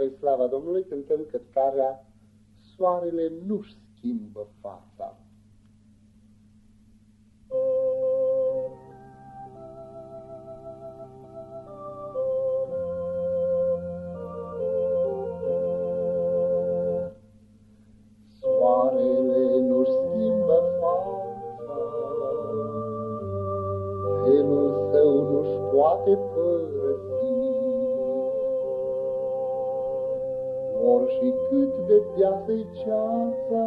Spre slava Domnului cântăm cântarea Soarele nu-și schimbă fața. Soarele nu-și schimbă fața, Felul său nu-și poate părăsi, Or și cât de deasă-i ceața,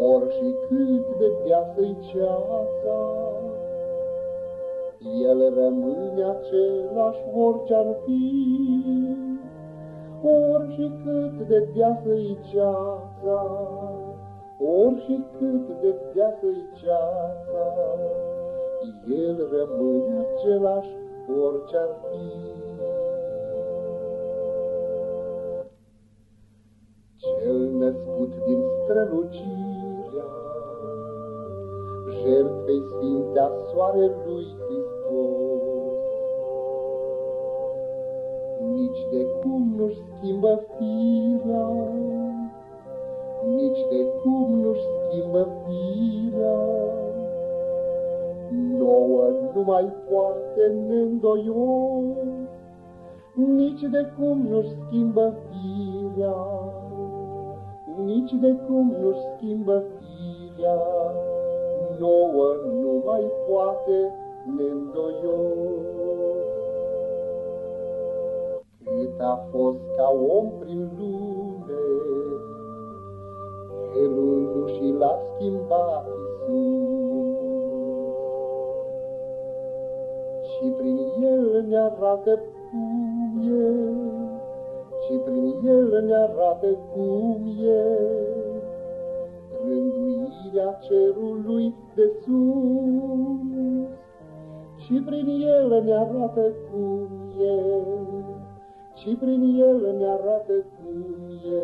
Or și cât de deasă-i ceața, El rămâne același orice-ar fi. Or și cât de deasă-i ceața, Or și cât de deasă-i ceața, El rămâne același orice-ar fi. Născut din strălucirea jertfei sfinte soarelui Hristos. Nici de cum nu-și schimbă firea, nici de cum nu-și schimbă firea, nouă nu mai poate neîndoios, nici de cum nu-și schimbă firea nici de cum nu schimbă firea, nouă nu mai poate neîndoios. Cât a fost ca om prin lume, Elul nu și l-a schimbat Iisus. Și prin el ne arată cum e, și prin el ne arată cum e rânduirea cerului de sus. Și prin el ne arată cum e, și prin el ne arată cum e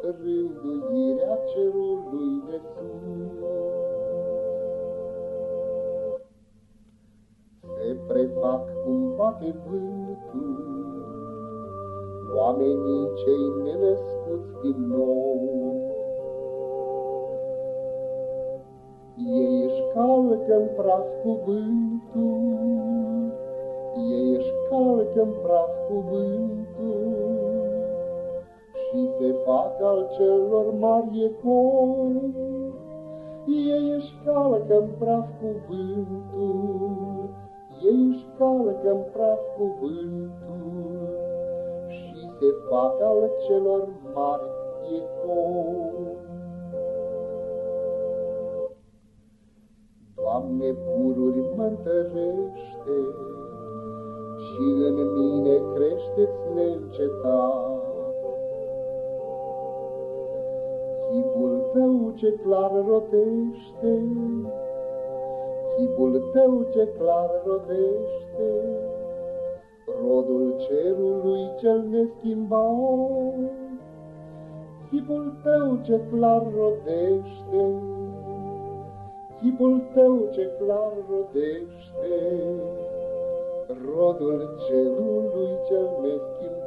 rânduirea cerului de sus. Se prefac cum bate vântul, oamenii cei nenăscuți din nou. Ei își calcă în praf cuvântul, ei își calcă în praf cuvântul și se fac al celor mari ecou. Ei își calcă în praf cuvântul, ei își calcă în praf cuvântul se fac al celor mari ecou. Doamne, pururi mă întărește și în mine crește-ți neîncetat. Chipul tău ce clar rotește, chipul tău ce clar rotește, rodul cerului cel neschimbat. Chipul tău ce clar rodește, chipul tău ce clar rodește, rodul cerului cel neschimbat.